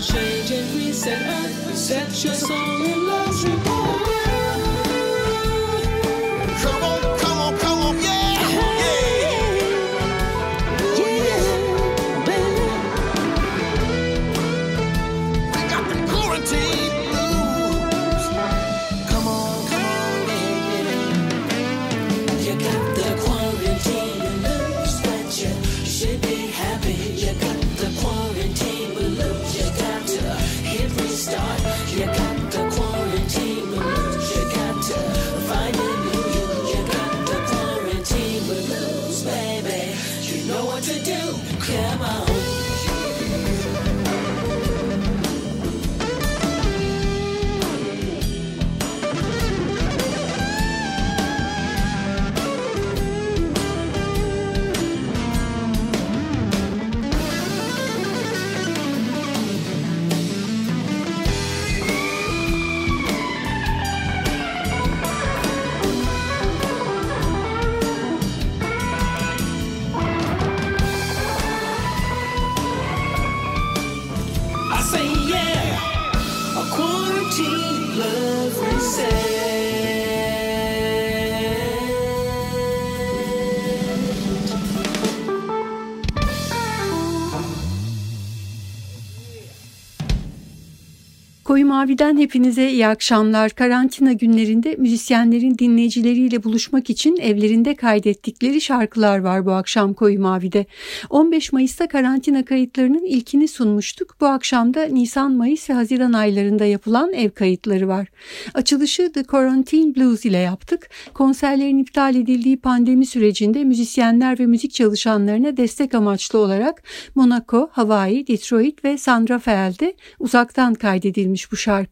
to change and reset Earth. Set your soul in love's report. Gönül'den hepinize iyi akşamlar. Karantina günlerinde müzisyenlerin dinleyicileriyle buluşmak için evlerinde kaydettikleri şarkılar var bu akşam Koyu Mavi'de. 15 Mayıs'ta karantina kayıtlarının ilkini sunmuştuk. Bu akşam da Nisan, Mayıs ve Haziran aylarında yapılan ev kayıtları var. Açılışı The Quarantine Blues ile yaptık. Konserlerin iptal edildiği pandemi sürecinde müzisyenler ve müzik çalışanlarına destek amaçlı olarak Monaco, Hawaii, Detroit ve San Rafael'de uzaktan kaydedilmiş bu şarkı.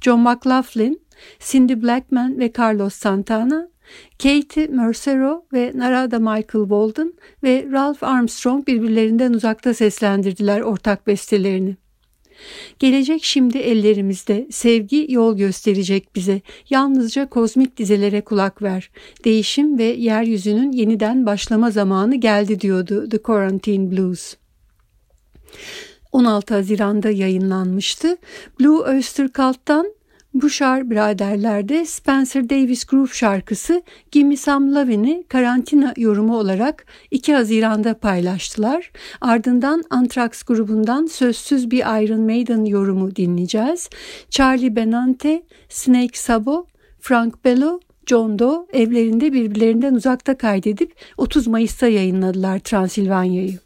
John McLaughlin, Cindy Blackman ve Carlos Santana, Katie Mercero ve Narada Michael Walden ve Ralph Armstrong birbirlerinden uzakta seslendirdiler ortak bestelerini. Gelecek şimdi ellerimizde, sevgi yol gösterecek bize. Yalnızca kozmik dizelere kulak ver. Değişim ve yeryüzünün yeniden başlama zamanı geldi diyordu The Quarantine Blues. 16 Haziran'da yayınlanmıştı. Blue Oyster Cult'tan Bouchard biraderlerde Spencer Davis Groove şarkısı Gimme Some Lovin'i karantina yorumu olarak 2 Haziran'da paylaştılar. Ardından Anthrax grubundan sözsüz bir Iron Maiden yorumu dinleyeceğiz. Charlie Benante, Snake Sabo, Frank Bello, John Doe evlerinde birbirlerinden uzakta kaydedip 30 Mayıs'ta yayınladılar Transilvanya'yı.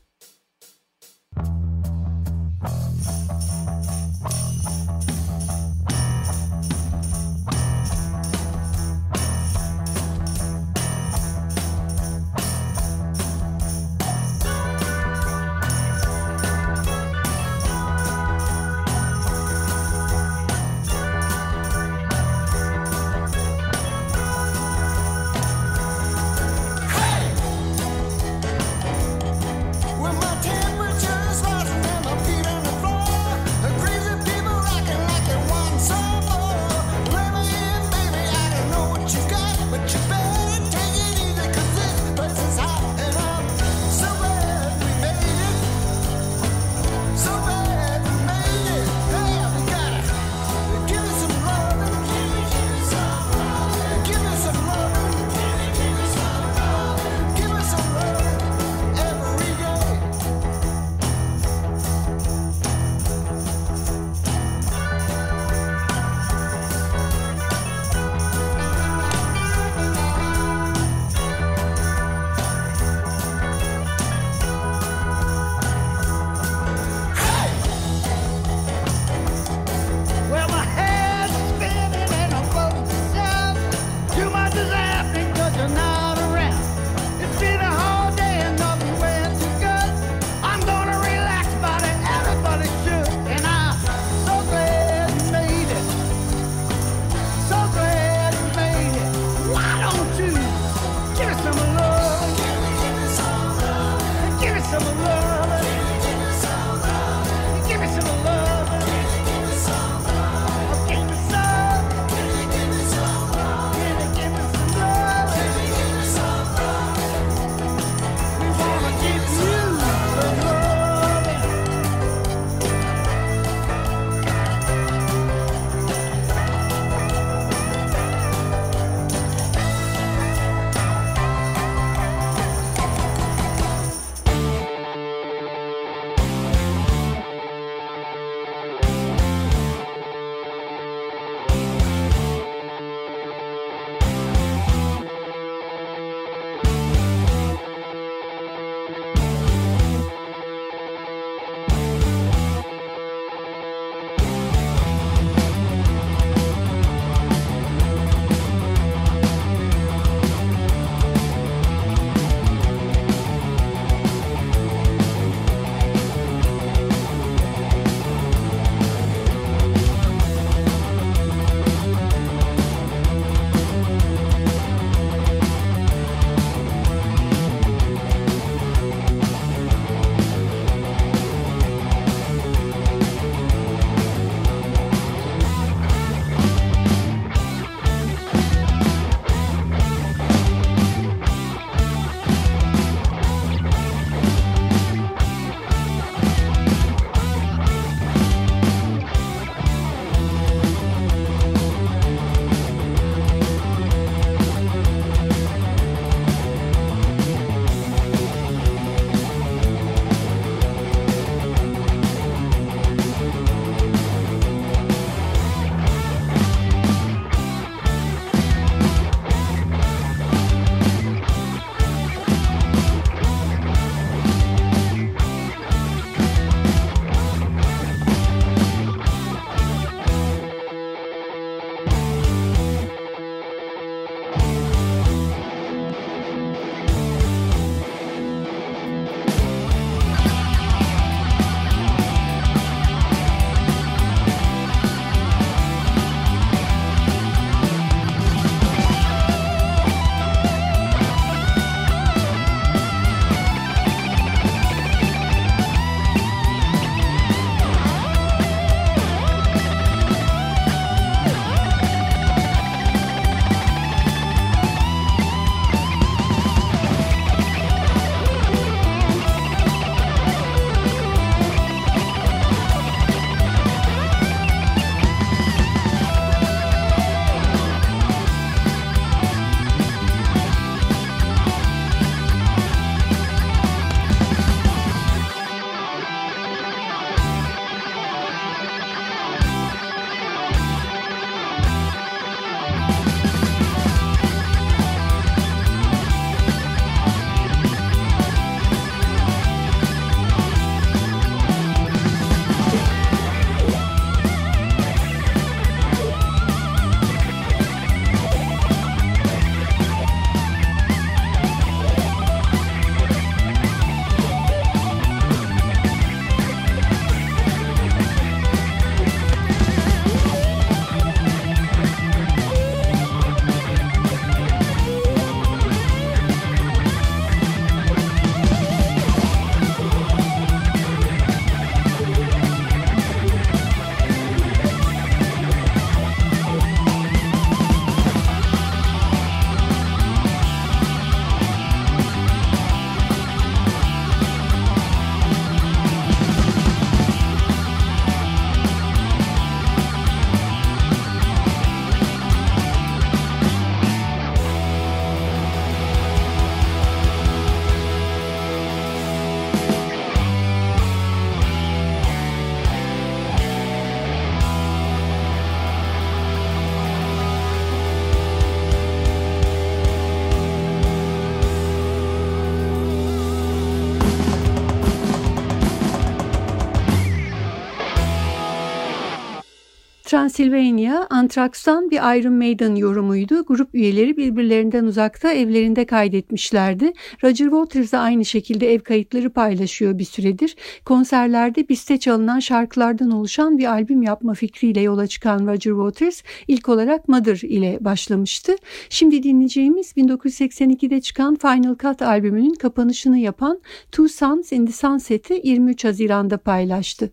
Transylvania, Anthrax'tan bir Iron Maiden yorumuydu. Grup üyeleri birbirlerinden uzakta evlerinde kaydetmişlerdi. Roger Waters da aynı şekilde ev kayıtları paylaşıyor bir süredir. Konserlerde biste çalınan şarkılardan oluşan bir albüm yapma fikriyle yola çıkan Roger Waters ilk olarak Mother ile başlamıştı. Şimdi dinleyeceğimiz 1982'de çıkan Final Cut albümünün kapanışını yapan Two Suns in the Sunset'i 23 Haziran'da paylaştı.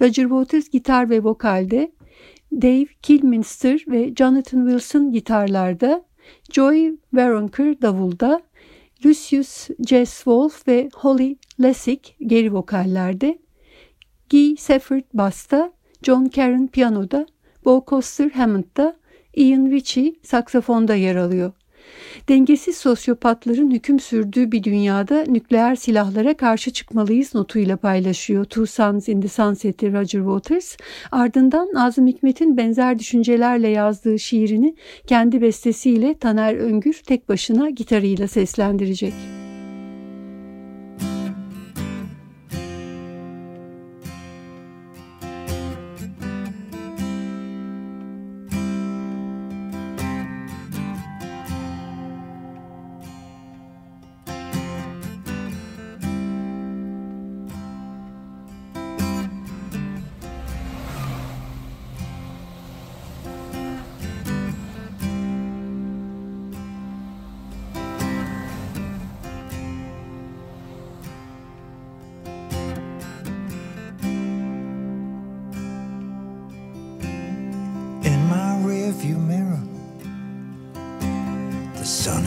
Roger Waters gitar ve vokalde, Dave Kilminster ve Jonathan Wilson gitarlarda, Joy Waronker davulda, Lucius Jess Wolf ve Holly Lessig geri vokallerde, Guy Sefford basta, John Karen piyanoda, Bo Coster Hammond'da, Ian Ritchie saksafonda yer alıyor. Dengesiz sosyopatların hüküm sürdüğü bir dünyada nükleer silahlara karşı çıkmalıyız notuyla paylaşıyor Two Sons in the Sunset'i Roger Waters. Ardından Nazım Hikmet'in benzer düşüncelerle yazdığı şiirini kendi bestesiyle Taner Öngür tek başına gitarıyla seslendirecek.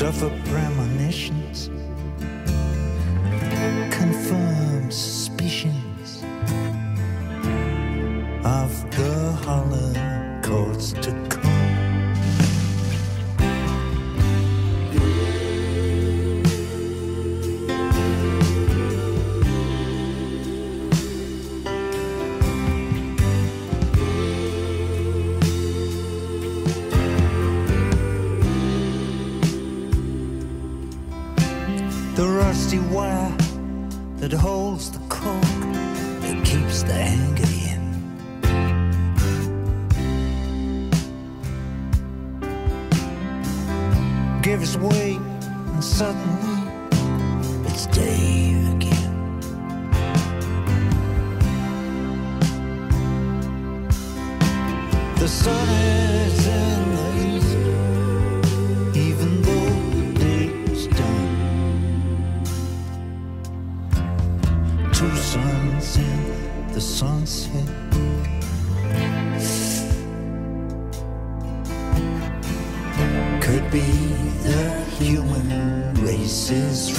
Suffer premonitions, The sun is in the east, even though done. two suns in the sunset. Could be the human race's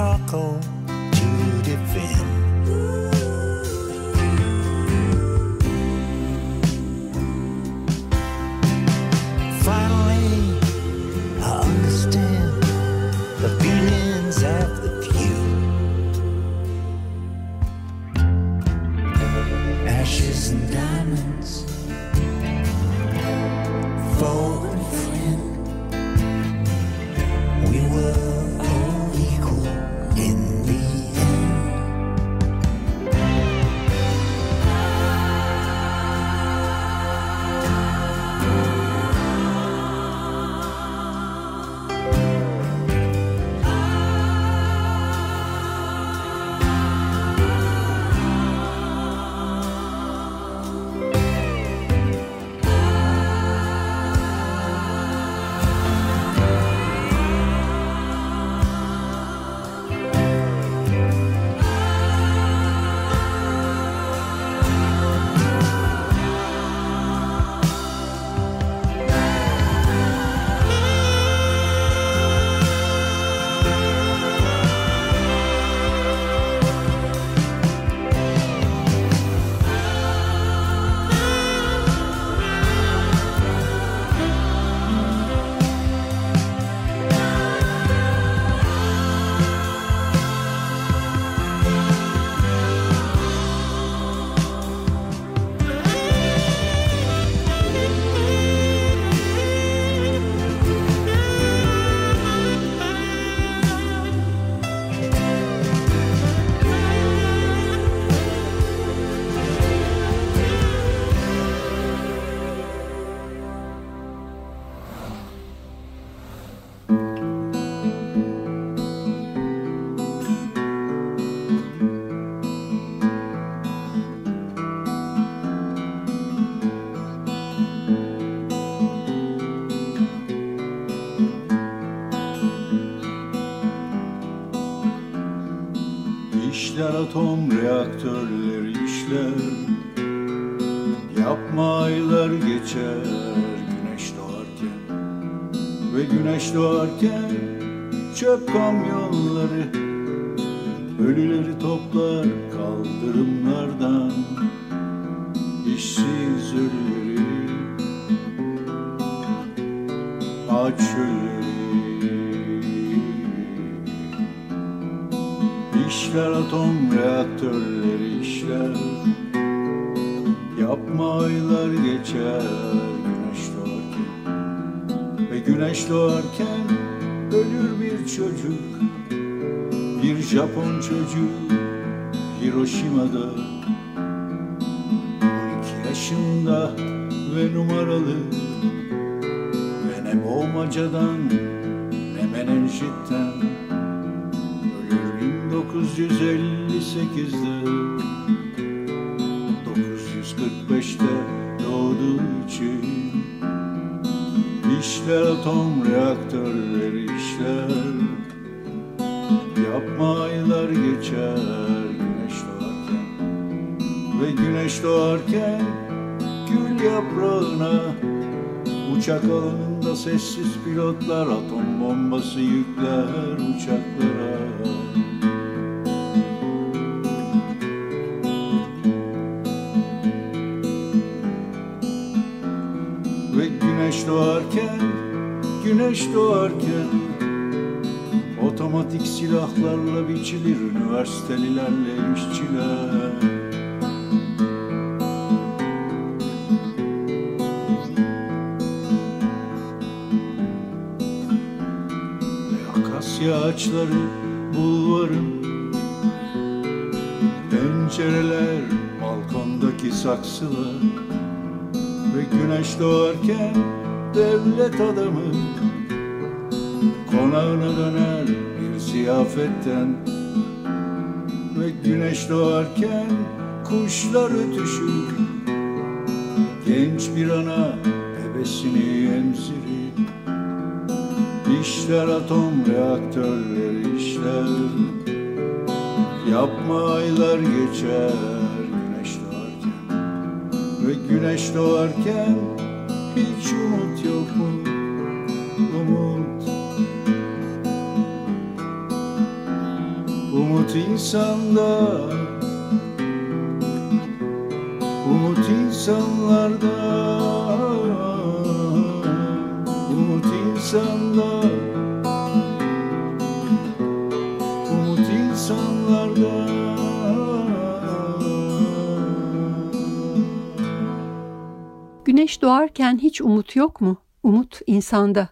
charcoal to defend. Atom reaktörleri işler. Yapma aylar geçer güneş doğarken. Ve güneş doğarken çöp kamyonları Ve güneş doğarken gül yaprağına Uçak alanında sessiz pilotlar atom bombası yükler uçaklara. Ve güneş doğarken, güneş doğarken Otomatik silahlarla biçilir üniversitelilerle işçiler ağaçları bulvarın Pencereler, balkondaki saksılar. Ve güneş doğarken devlet adamı. Konağına döner bir ziyafetten. Ve güneş doğarken kuşlar ötüşür. Genç bir ana İşler atom reaktörleri işler. Yapma aylar geçer güneş doğarken. Ve güneş doğarken hiç umut yok mu? Umut. Umut insanda. Umut insanlarda Güneş doğarken hiç umut yok mu? Umut insanda.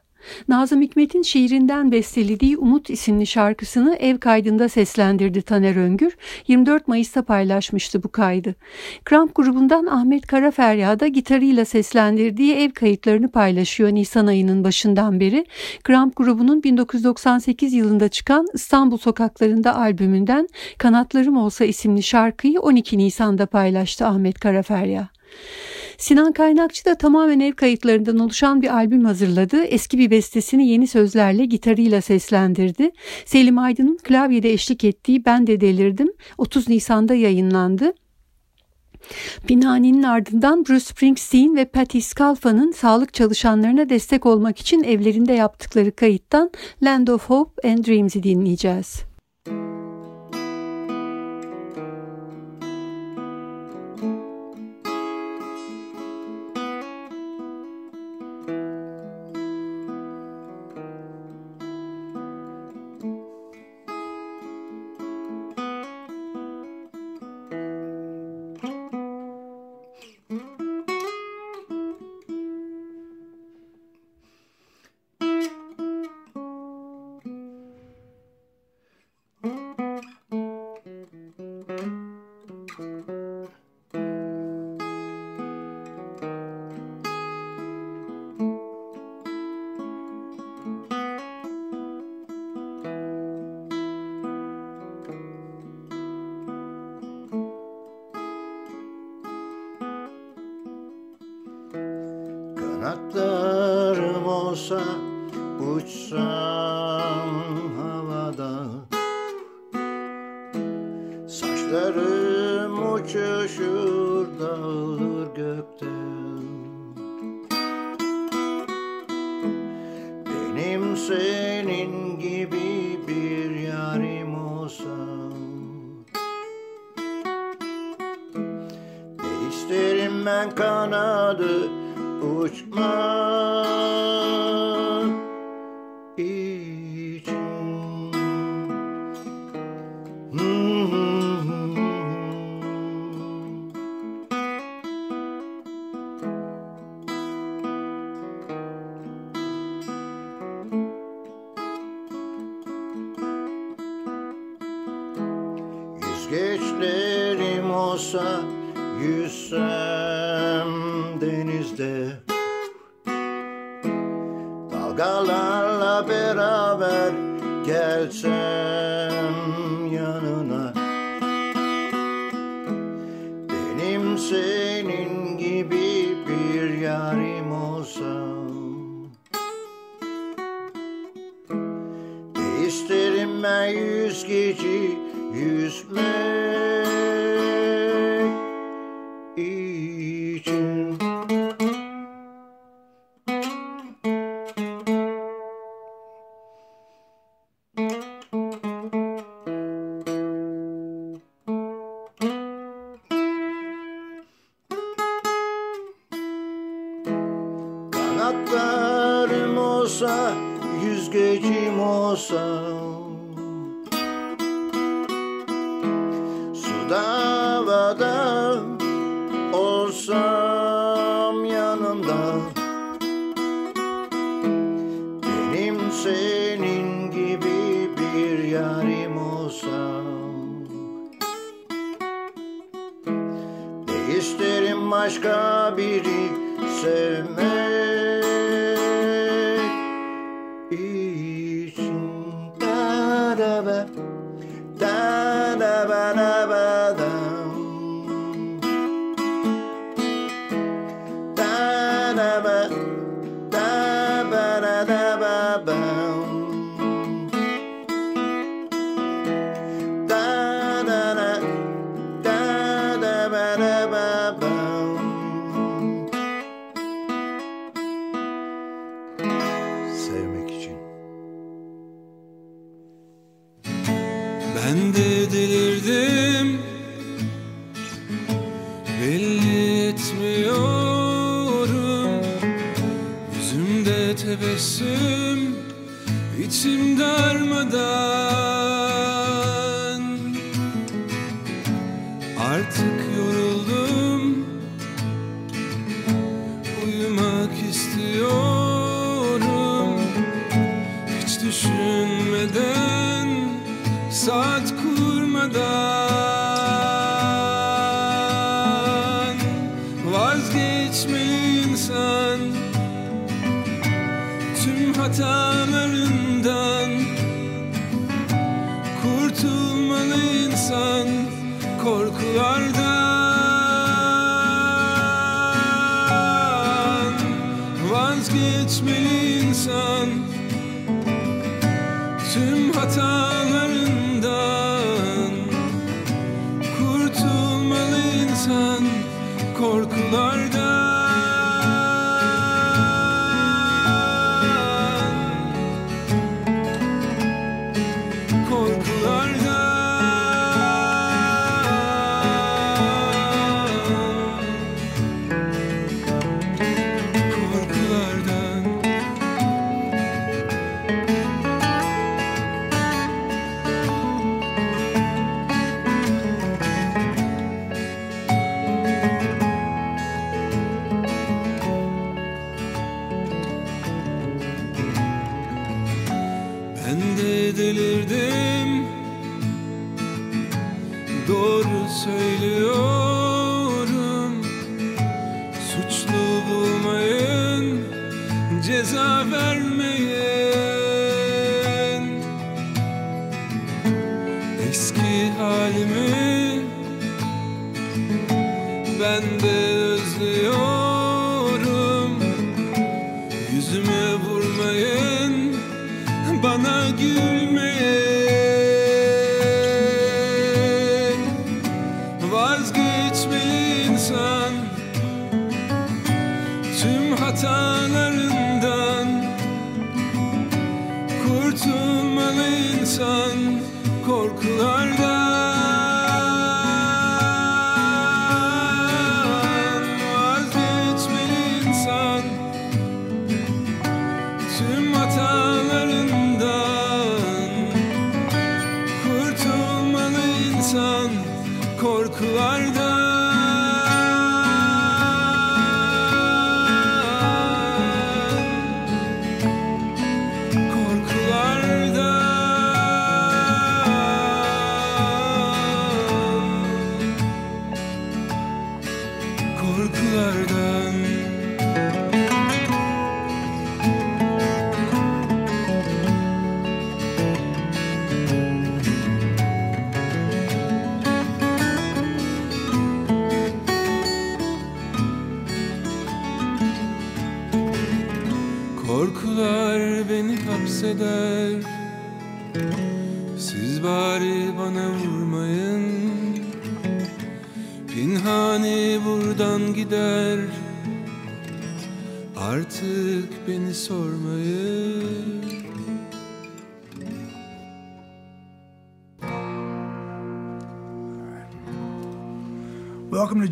Nazım Hikmet'in şiirinden bestelediği Umut isimli şarkısını ev kaydında seslendirdi Taner Öngür. 24 Mayıs'ta paylaşmıştı bu kaydı. Kramp grubundan Ahmet Karaferya da gitarıyla seslendirdiği ev kayıtlarını paylaşıyor Nisan ayının başından beri. Kramp grubunun 1998 yılında çıkan İstanbul Sokaklarında albümünden Kanatlarım Olsa isimli şarkıyı 12 Nisan'da paylaştı Ahmet Karaferya. Sinan Kaynakçı da tamamen ev kayıtlarından oluşan bir albüm hazırladı. Eski bir bestesini yeni sözlerle gitarıyla seslendirdi. Selim Aydın'ın klavyede eşlik ettiği Ben de Delirdim 30 Nisan'da yayınlandı. Pinhani'nin ardından Bruce Springsteen ve Patti Skalfa'nın sağlık çalışanlarına destek olmak için evlerinde yaptıkları kayıttan Land of Hope and Dreams'i dinleyeceğiz. Olsa uçsam 歌声 insan korkulardan Vazgeçmeli insan Tüm hatalarından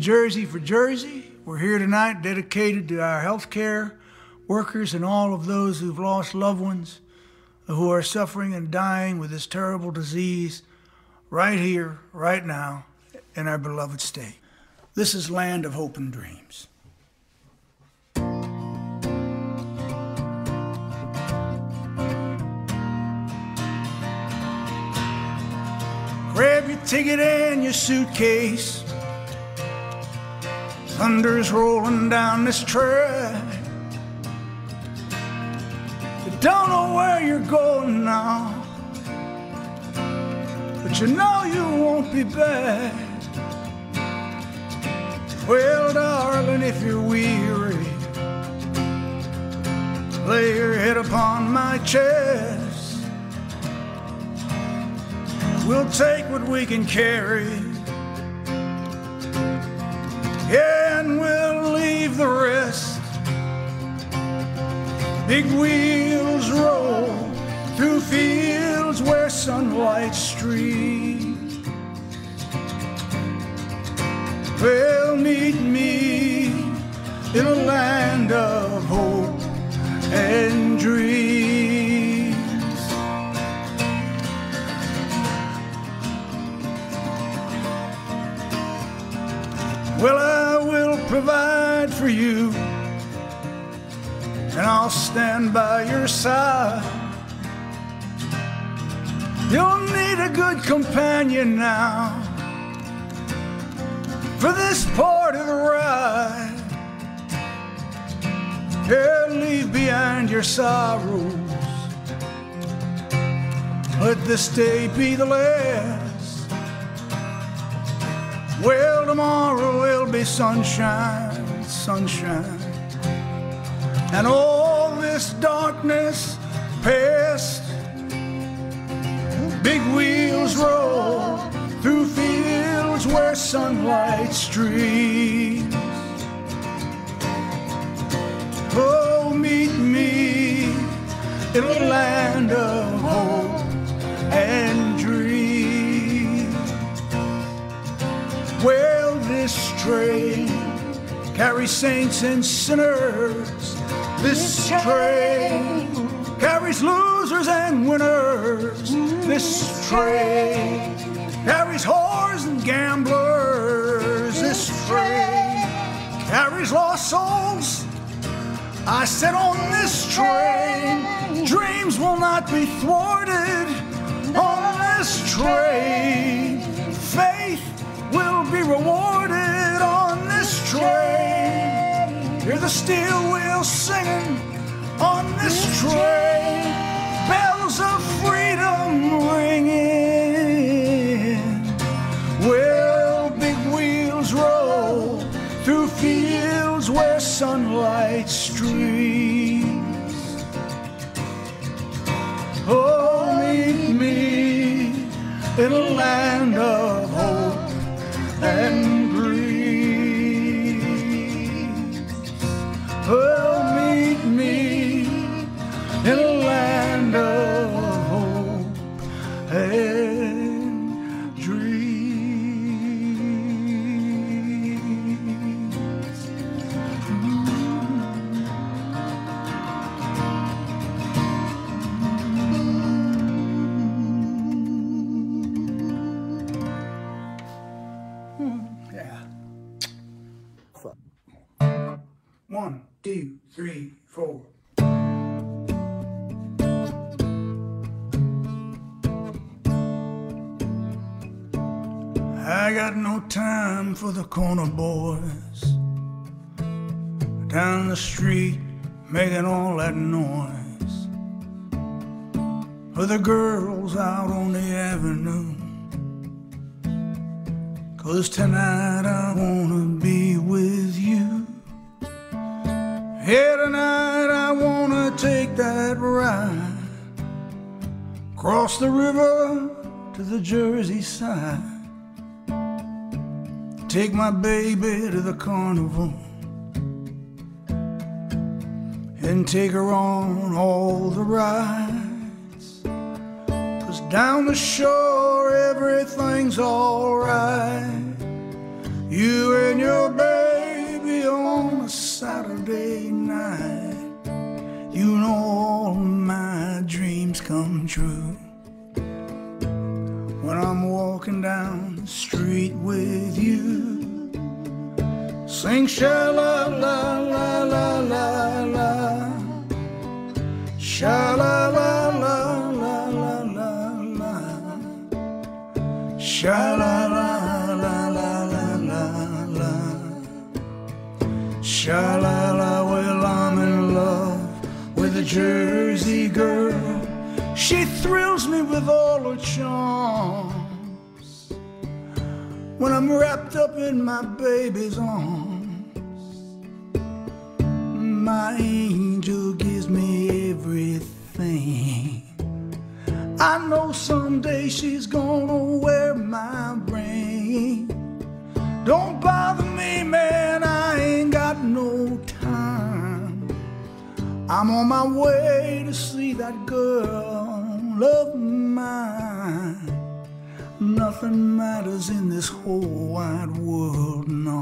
Jersey for Jersey. We're here tonight dedicated to our healthcare workers and all of those who've lost loved ones who are suffering and dying with this terrible disease right here, right now, in our beloved state. This is Land of Hope and Dreams. Grab your ticket and your suitcase. Thunder's rolling down this track. You don't know where you're going now, but you know you won't be back. Well, darling, if you're weary, lay your head upon my chest. We'll take what we can carry and we'll leave the rest. Big wheels roll through fields where sunlight streams. Well, meet me in a land of hope and dreams. Well, I will provide for you, and I'll stand by your side. You'll need a good companion now for this part of the ride. Yeah, leave behind your sorrows. Let this day be the last. Well, tomorrow will be sunshine, sunshine. And all this darkness past. Big wheels roll through fields where sunlight streams. Oh, meet me in a land of train carries saints and sinners. This train carries losers and winners. This train carries whores and gamblers. This train carries lost souls. I said on this train, dreams will not be thwarted. On this train, faith will be rewarded. Train, hear the steel wheels singing. On this train, bells of freedom ringing. Well, big wheels roll through fields where sunlight streams. Oh, meet me in a land of hope and two, three, four. I got no time for the corner boys down the street making all that noise. For the girls out on the avenue. Cause tonight I wanna be with. Yeah, tonight I wanna take that ride. Cross the river to the Jersey side. Take my baby to the carnival. And take her on all the rides. Cause down the shore everything's alright. You and your baby Saturday night. You know all my dreams come true. When I'm walking down the street with you. Sing sha la la la la la la. Sha la la la la la la la. Sha la la Sha la la, well, I'm in love with a Jersey girl. She thrills me with all her charms. When I'm wrapped up in my baby's arms, my angel gives me everything. I know someday she's gonna wear my ring. Don't bother I'm on my way to see that girl of mine. No, nothing matters in this whole wide world, no.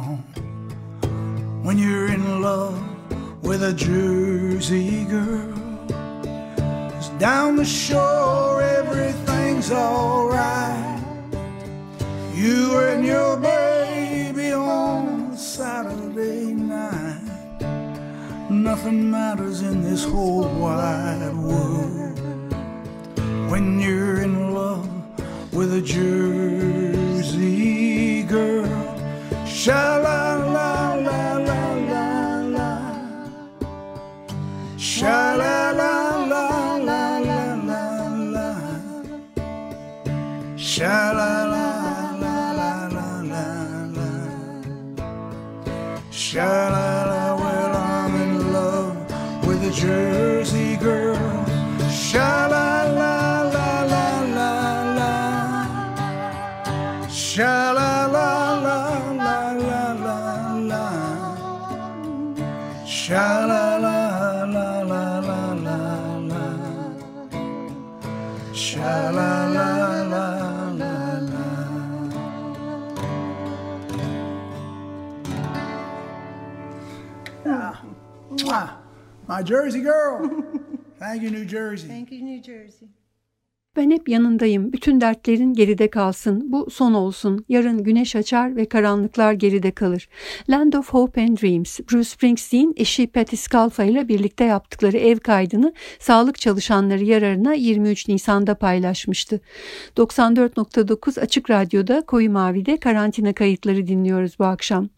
When you're in love with a Jersey girl, 'Cause down the shore everything's alright. You and your baby on Saturday. Nothing matters in this whole wide world when you're in love with a Jersey girl. Sha la la la la la la. Sha la la la la la la la. Sha la la la la la la la. Sha la Jersey girl. Sha la la la la la la. Sha la la la la la la la. Sha la la la la la la la. Sha la la la. Ah, mwah. My Jersey girl. Thank you, New Jersey. Thank you New Jersey. Ben hep yanındayım. Bütün dertlerin geride kalsın. Bu son olsun. Yarın güneş açar ve karanlıklar geride kalır. Land of Hope and Dreams. Bruce Springsteen eşi Patti Scolfa ile birlikte yaptıkları ev kaydını sağlık çalışanları yararına 23 Nisan'da paylaşmıştı. 94.9 Açık Radyo'da Koyu Mavi'de karantina kayıtları dinliyoruz bu akşam.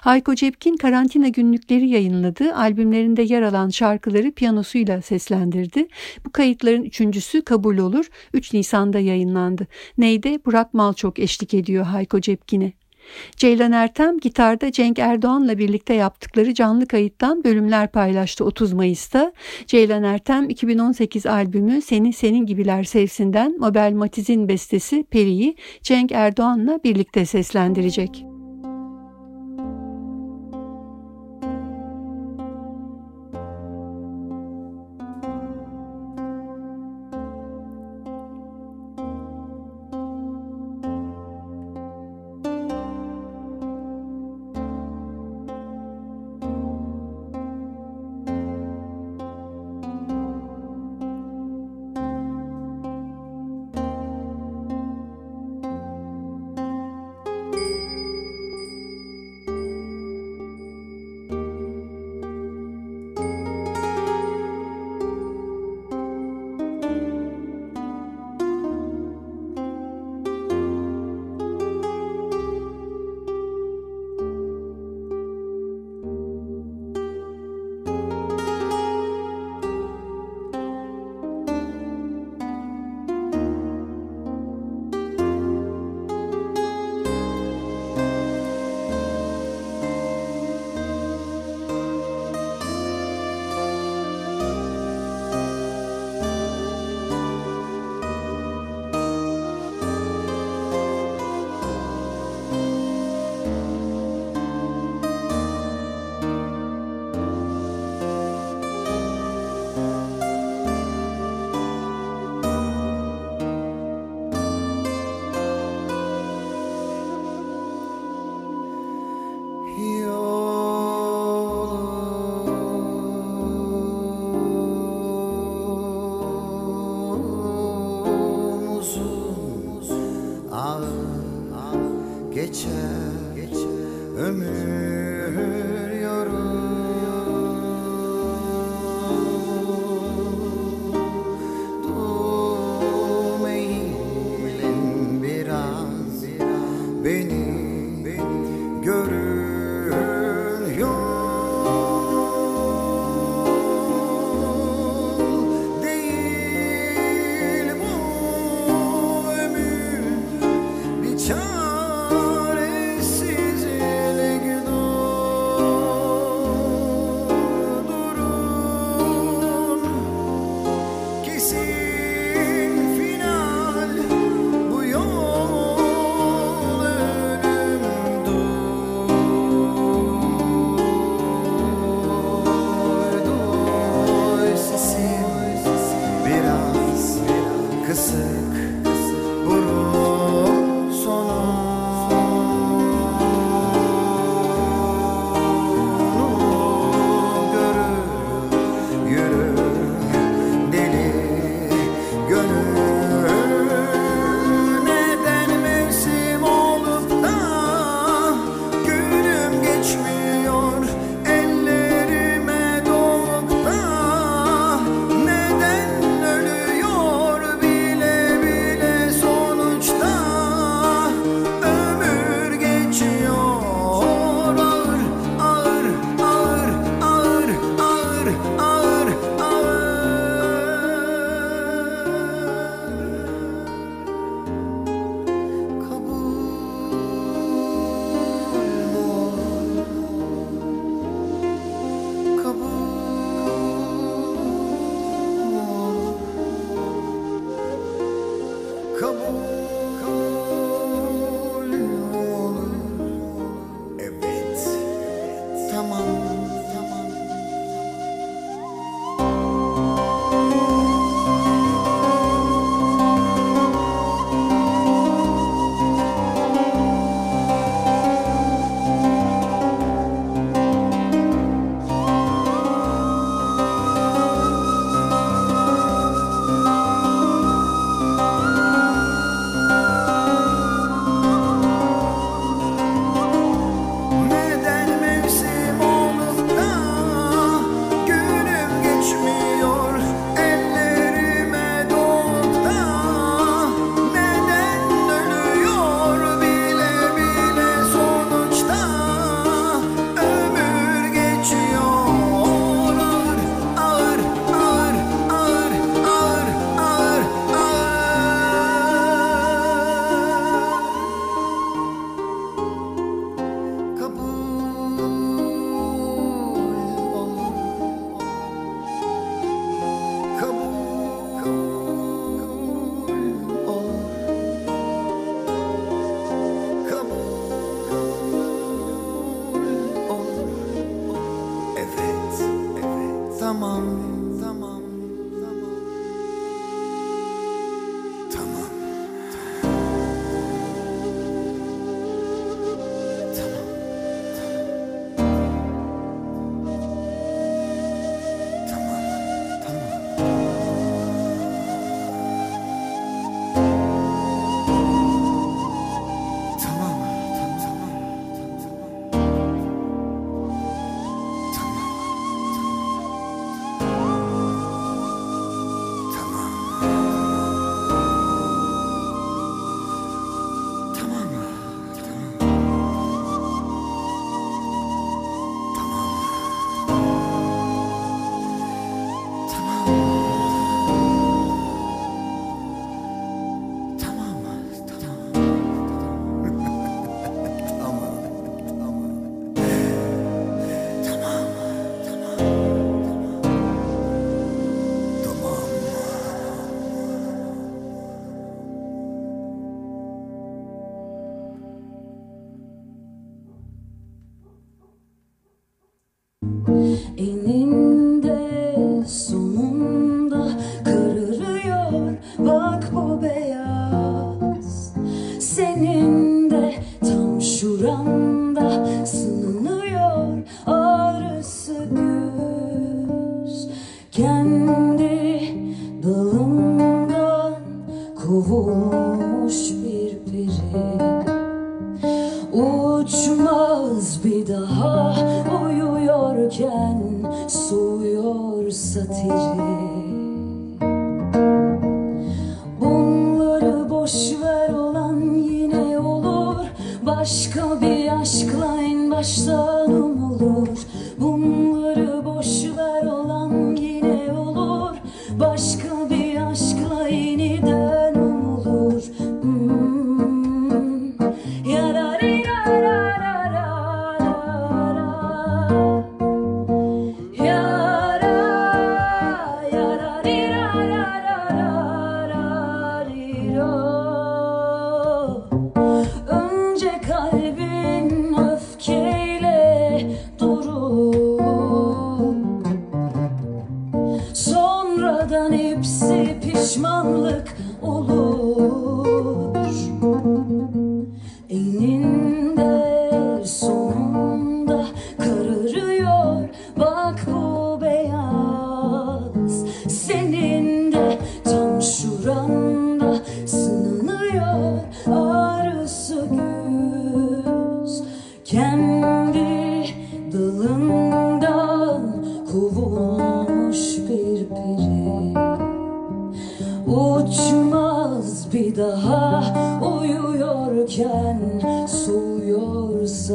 Hayko Cepkin karantina günlükleri yayınladı. Albümlerinde yer alan şarkıları piyanosuyla seslendirdi. Bu kayıtların üçüncüsü kabul olur. 3 Nisan'da yayınlandı. Neyde Burak Malçok eşlik ediyor Hayko Cepkin'e. Ceylan Ertem gitarda Cenk Erdoğan'la birlikte yaptıkları canlı kayıttan bölümler paylaştı 30 Mayıs'ta. Ceylan Ertem 2018 albümü Seni Senin Gibiler Sevsin'den Mabel Matiz'in bestesi Peri'yi Cenk Erdoğan'la birlikte seslendirecek.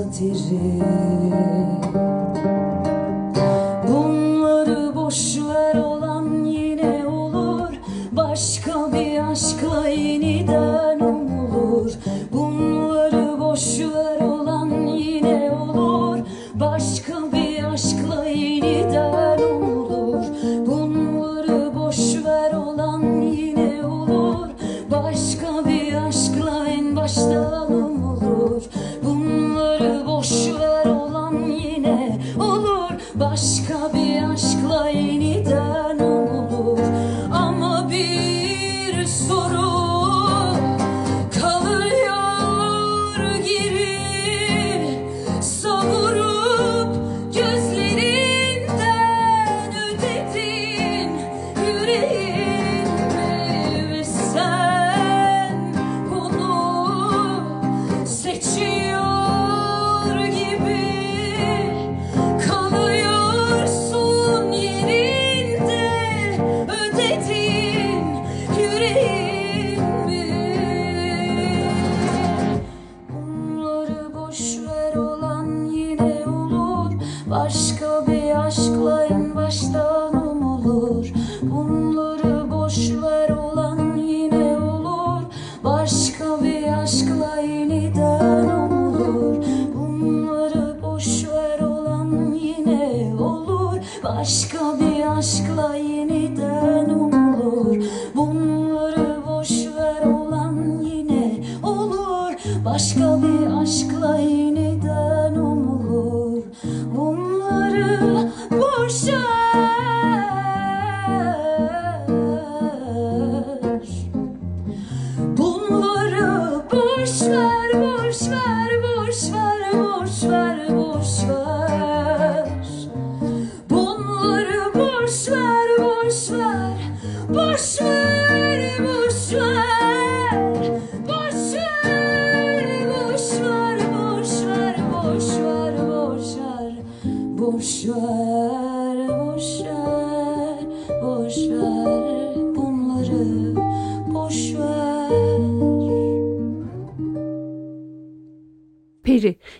preciso.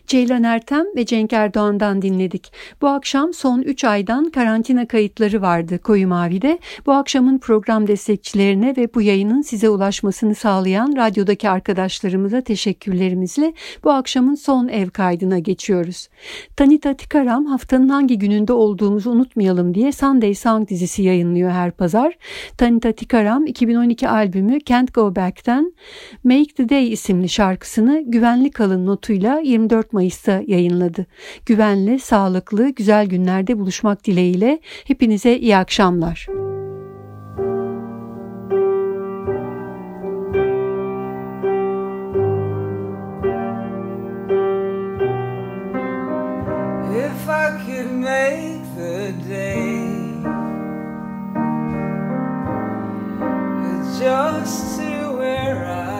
Ceylan Ertem ve Cenk Erdoğan'dan dinledik. Bu akşam son 3 aydan karantina kayıtları vardı Koyu Mavi'de. Bu akşamın program destekçilerine ve bu yayının size ulaşmasını sağlayan radyodaki arkadaşlarımıza teşekkürlerimizle bu akşamın son ev kaydına geçiyoruz. Tanita Tikaram haftanın hangi gününde olduğumuzu unutmayalım diye Sunday Song dizisi yayınlıyor her pazar. Tanita Tikaram 2012 albümü Can't Go Back'ten Make the Day isimli şarkısını güvenli kalın notuyla 24 Mayıs'ta yayınladı. Güvenli, sağlıklı, güzel günlerde buluşmak dileğiyle hepinize iyi akşamlar. If I could make the day just to where I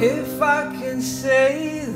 if I can say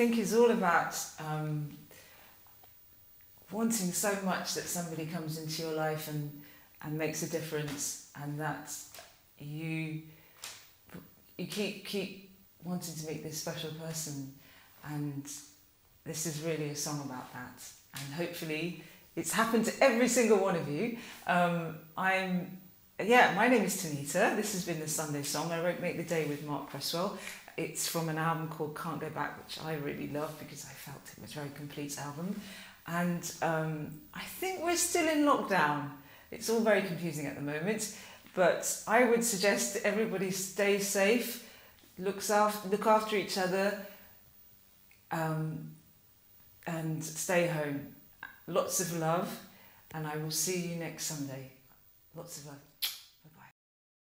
think is all about um, wanting so much that somebody comes into your life and and makes a difference, and that you you keep keep wanting to meet this special person, and this is really a song about that, and hopefully it's happened to every single one of you. Um, I'm yeah, my name is Tanita. This has been the Sunday song. I wrote Make the Day with Mark Cresswell. It's from an album called Can't Go Back, which I really love because I felt it was a very complete album. And um, I think we're still in lockdown. It's all very confusing at the moment, but I would suggest everybody stay safe, looks after, look after each other, um, and stay home. Lots of love, and I will see you next Sunday. Lots of love.